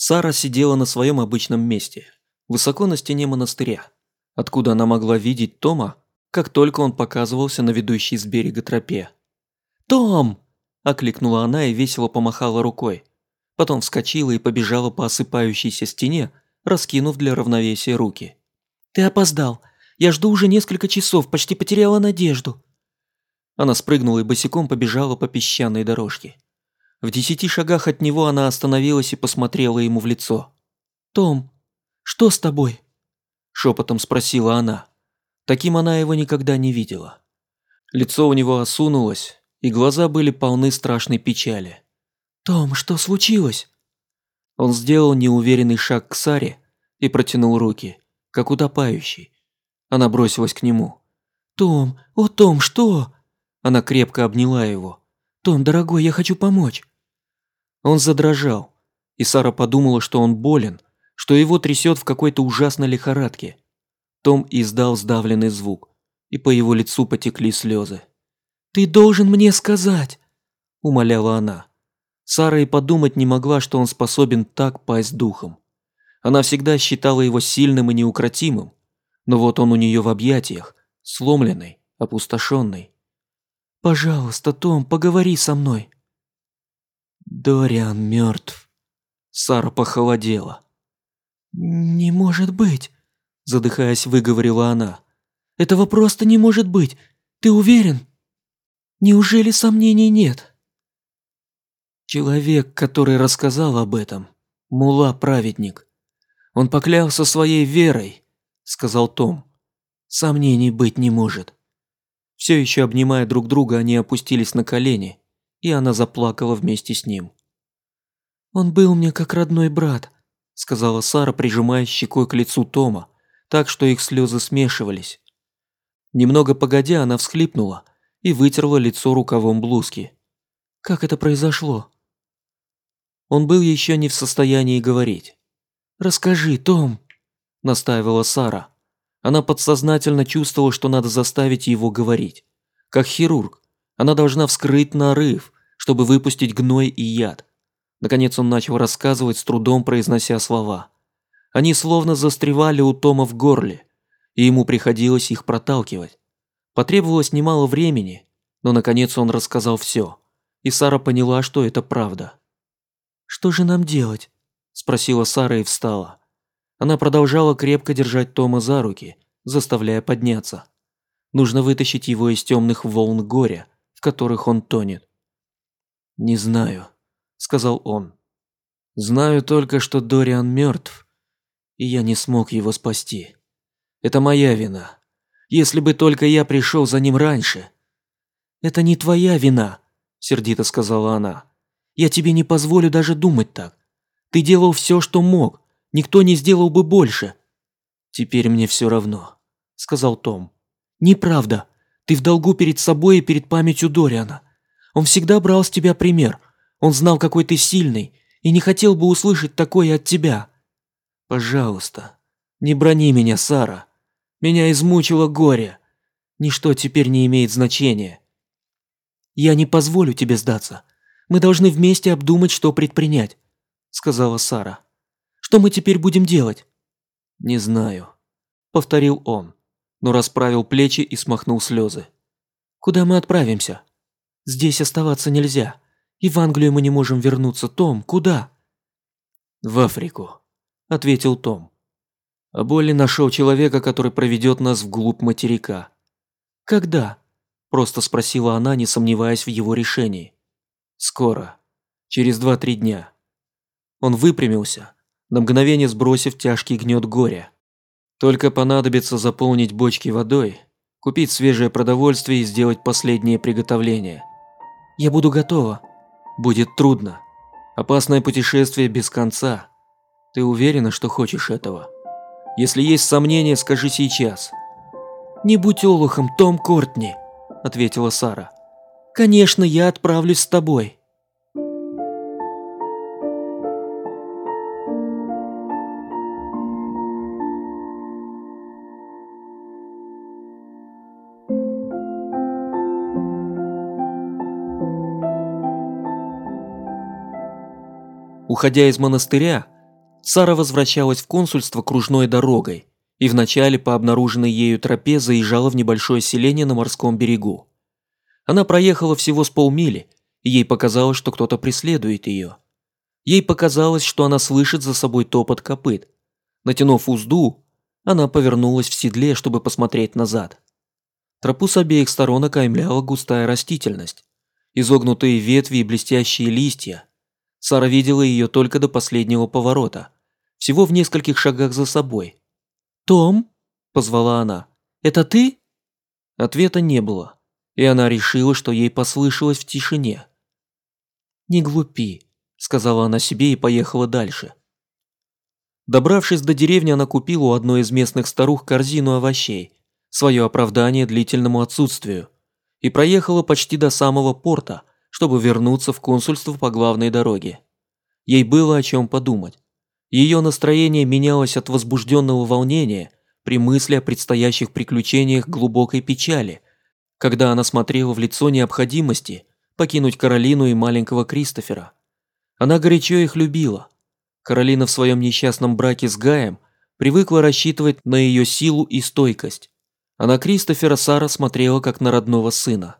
Сара сидела на своем обычном месте, высоко на стене монастыря, откуда она могла видеть Тома, как только он показывался на ведущей с берега тропе. «Том!» – окликнула она и весело помахала рукой. Потом вскочила и побежала по осыпающейся стене, раскинув для равновесия руки. «Ты опоздал. Я жду уже несколько часов, почти потеряла надежду». Она спрыгнула и босиком побежала по песчаной дорожке. В десяти шагах от него она остановилась и посмотрела ему в лицо. «Том, что с тобой?» Шепотом спросила она. Таким она его никогда не видела. Лицо у него осунулось, и глаза были полны страшной печали. «Том, что случилось?» Он сделал неуверенный шаг к Саре и протянул руки, как утопающий. Она бросилась к нему. «Том, о, Том, что?» Она крепко обняла его. «Том, дорогой, я хочу помочь». Он задрожал, и Сара подумала, что он болен, что его трясет в какой-то ужасной лихорадке. Том издал сдавленный звук, и по его лицу потекли слезы. «Ты должен мне сказать!» – умоляла она. Сара и подумать не могла, что он способен так пасть духом. Она всегда считала его сильным и неукротимым, но вот он у нее в объятиях, сломленный, опустошенный. «Пожалуйста, Том, поговори со мной», Дориан мертв. Сара похолодела. «Не может быть», – задыхаясь, выговорила она. «Этого просто не может быть. Ты уверен? Неужели сомнений нет?» Человек, который рассказал об этом, мула-праведник. Он поклялся своей верой, сказал Том. Сомнений быть не может. Все еще обнимая друг друга, они опустились на колени и она заплакала вместе с ним. «Он был мне как родной брат», – сказала Сара, прижимая щекой к лицу Тома, так что их слезы смешивались. Немного погодя, она всхлипнула и вытерла лицо рукавом блузки. «Как это произошло?» Он был еще не в состоянии говорить. «Расскажи, Том», – настаивала Сара. Она подсознательно чувствовала, что надо заставить его говорить. Как хирург, она должна вскрыть нарыв, чтобы выпустить гной и яд. Наконец он начал рассказывать, с трудом произнося слова. Они словно застревали у Тома в горле, и ему приходилось их проталкивать. Потребовалось немало времени, но наконец он рассказал все, и Сара поняла, что это правда. «Что же нам делать?» – спросила Сара и встала. Она продолжала крепко держать Тома за руки, заставляя подняться. Нужно вытащить его из темных волн горя, в которых он тонет. «Не знаю», – сказал он. «Знаю только, что Дориан мертв, и я не смог его спасти. Это моя вина. Если бы только я пришел за ним раньше». «Это не твоя вина», – сердито сказала она. «Я тебе не позволю даже думать так. Ты делал все, что мог. Никто не сделал бы больше». «Теперь мне все равно», – сказал Том. «Неправда. Ты в долгу перед собой и перед памятью Дориана. Он всегда брал с тебя пример. Он знал, какой ты сильный, и не хотел бы услышать такое от тебя. Пожалуйста, не брони меня, Сара. Меня измучило горе. Ничто теперь не имеет значения. Я не позволю тебе сдаться. Мы должны вместе обдумать, что предпринять, сказала Сара. Что мы теперь будем делать? Не знаю, повторил он но расправил плечи и смахнул слезы. «Куда мы отправимся? Здесь оставаться нельзя. И в Англию мы не можем вернуться. Том, куда?» «В Африку», – ответил Том. А Болли нашел человека, который проведет нас вглубь материка. «Когда?» – просто спросила она, не сомневаясь в его решении. «Скоро. Через два-три дня». Он выпрямился, на мгновение сбросив тяжкий гнет горя. Только понадобится заполнить бочки водой, купить свежее продовольствие и сделать последнее приготовление. Я буду готова. Будет трудно. Опасное путешествие без конца. Ты уверена, что хочешь этого? Если есть сомнения, скажи сейчас. Не будь олухом, Том Кортни, ответила Сара. Конечно, я отправлюсь с тобой. Уходя из монастыря, Сара возвращалась в консульство кружной дорогой и вначале по обнаруженной ею тропе заезжала в небольшое селение на морском берегу. Она проехала всего с полмили, и ей показалось, что кто-то преследует ее. Ей показалось, что она слышит за собой топот копыт. Натянув узду, она повернулась в седле, чтобы посмотреть назад. Тропу с обеих сторон окаймляла густая растительность. Изогнутые ветви и блестящие листья. Сара видела ее только до последнего поворота, всего в нескольких шагах за собой. «Том?» – позвала она. «Это ты?» Ответа не было, и она решила, что ей послышалось в тишине. «Не глупи», – сказала она себе и поехала дальше. Добравшись до деревни, она купила у одной из местных старух корзину овощей, свое оправдание длительному отсутствию, и проехала почти до самого порта, чтобы вернуться в консульство по главной дороге. Ей было о чем подумать. Ее настроение менялось от возбужденного волнения при мысли о предстоящих приключениях глубокой печали, когда она смотрела в лицо необходимости покинуть Каролину и маленького Кристофера. Она горячо их любила. Каролина в своем несчастном браке с Гаем привыкла рассчитывать на ее силу и стойкость, а на Кристофера Сара смотрела как на родного сына.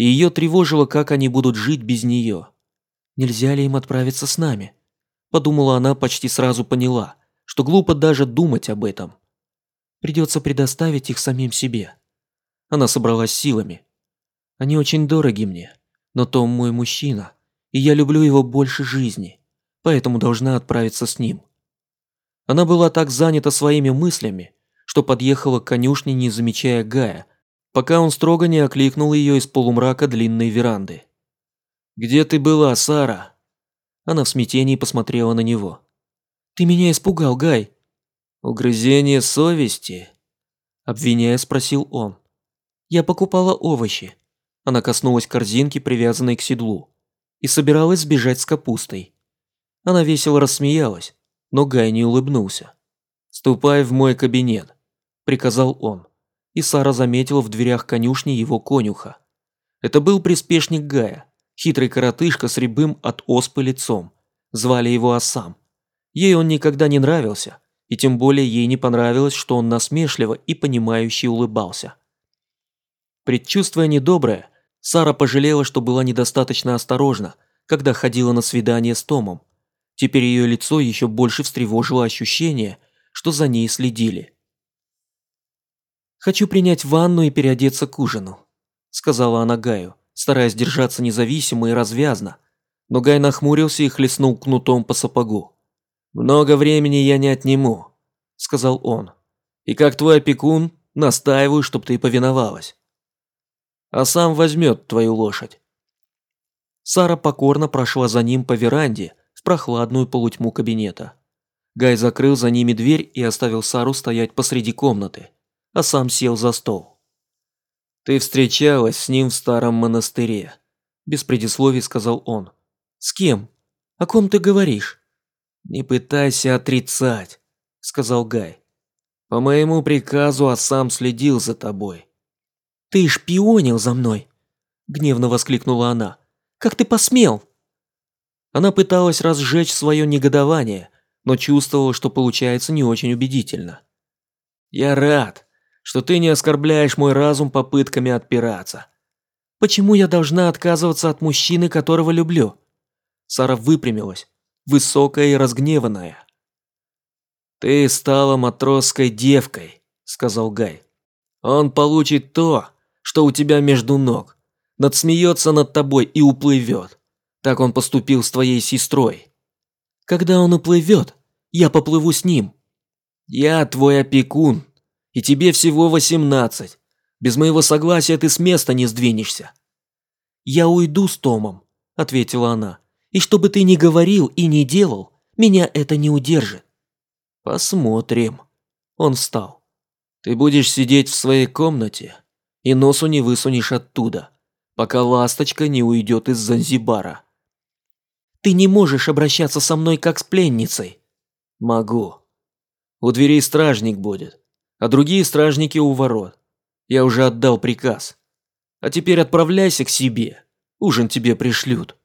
И ее тревожило, как они будут жить без нее. Нельзя ли им отправиться с нами? Подумала она, почти сразу поняла, что глупо даже думать об этом. Придется предоставить их самим себе. Она собралась силами. Они очень дороги мне, но Том мой мужчина, и я люблю его больше жизни, поэтому должна отправиться с ним. Она была так занята своими мыслями, что подъехала к конюшне, не замечая Гая, пока он строго не окликнул ее из полумрака длинной веранды. «Где ты была, Сара?» Она в смятении посмотрела на него. «Ты меня испугал, Гай!» «Угрызение совести?» Обвиняя, спросил он. «Я покупала овощи». Она коснулась корзинки, привязанной к седлу, и собиралась сбежать с капустой. Она весело рассмеялась, но Гай не улыбнулся. «Ступай в мой кабинет приказал он. И Сара заметила в дверях конюшни его конюха. Это был приспешник Гая, хитрый коротышка с рябым от оспы лицом. Звали его Асам. Ей он никогда не нравился, и тем более ей не понравилось, что он насмешливо и понимающе улыбался. Предчувствуя недоброе, Сара пожалела, что была недостаточно осторожна, когда ходила на свидание с Томом. Теперь ее лицо еще больше встревожило ощущение, что за ней следили. «Хочу принять ванну и переодеться к ужину», – сказала она Гаю, стараясь держаться независимо и развязно. Но Гай нахмурился и хлестнул кнутом по сапогу. «Много времени я не отниму», – сказал он. «И как твой опекун, настаиваю, чтоб ты повиновалась. А сам возьмет твою лошадь». Сара покорно прошла за ним по веранде в прохладную полутьму кабинета. Гай закрыл за ними дверь и оставил Сару стоять посреди комнаты а сам сел за стол. «Ты встречалась с ним в старом монастыре», – без предисловий сказал он. «С кем? О ком ты говоришь?» «Не пытайся отрицать», – сказал Гай. «По моему приказу, а сам следил за тобой». «Ты шпионил за мной!» – гневно воскликнула она. «Как ты посмел?» Она пыталась разжечь свое негодование, но чувствовала, что получается не очень убедительно. «Я рад», что ты не оскорбляешь мой разум попытками отпираться. Почему я должна отказываться от мужчины, которого люблю? Сара выпрямилась, высокая и разгневанная. Ты стала матросской девкой, сказал Гай. Он получит то, что у тебя между ног, надсмеется над тобой и уплывет. Так он поступил с твоей сестрой. Когда он уплывет, я поплыву с ним. Я твой опекун, и тебе всего восемнадцать. Без моего согласия ты с места не сдвинешься». «Я уйду с Томом», – ответила она. «И что бы ты ни говорил и ни делал, меня это не удержит». «Посмотрим». Он встал. «Ты будешь сидеть в своей комнате и носу не высунешь оттуда, пока ласточка не уйдет из Занзибара». «Ты не можешь обращаться со мной как с пленницей». «Могу. У дверей стражник будет а другие стражники у ворот. Я уже отдал приказ. А теперь отправляйся к себе. Ужин тебе пришлют.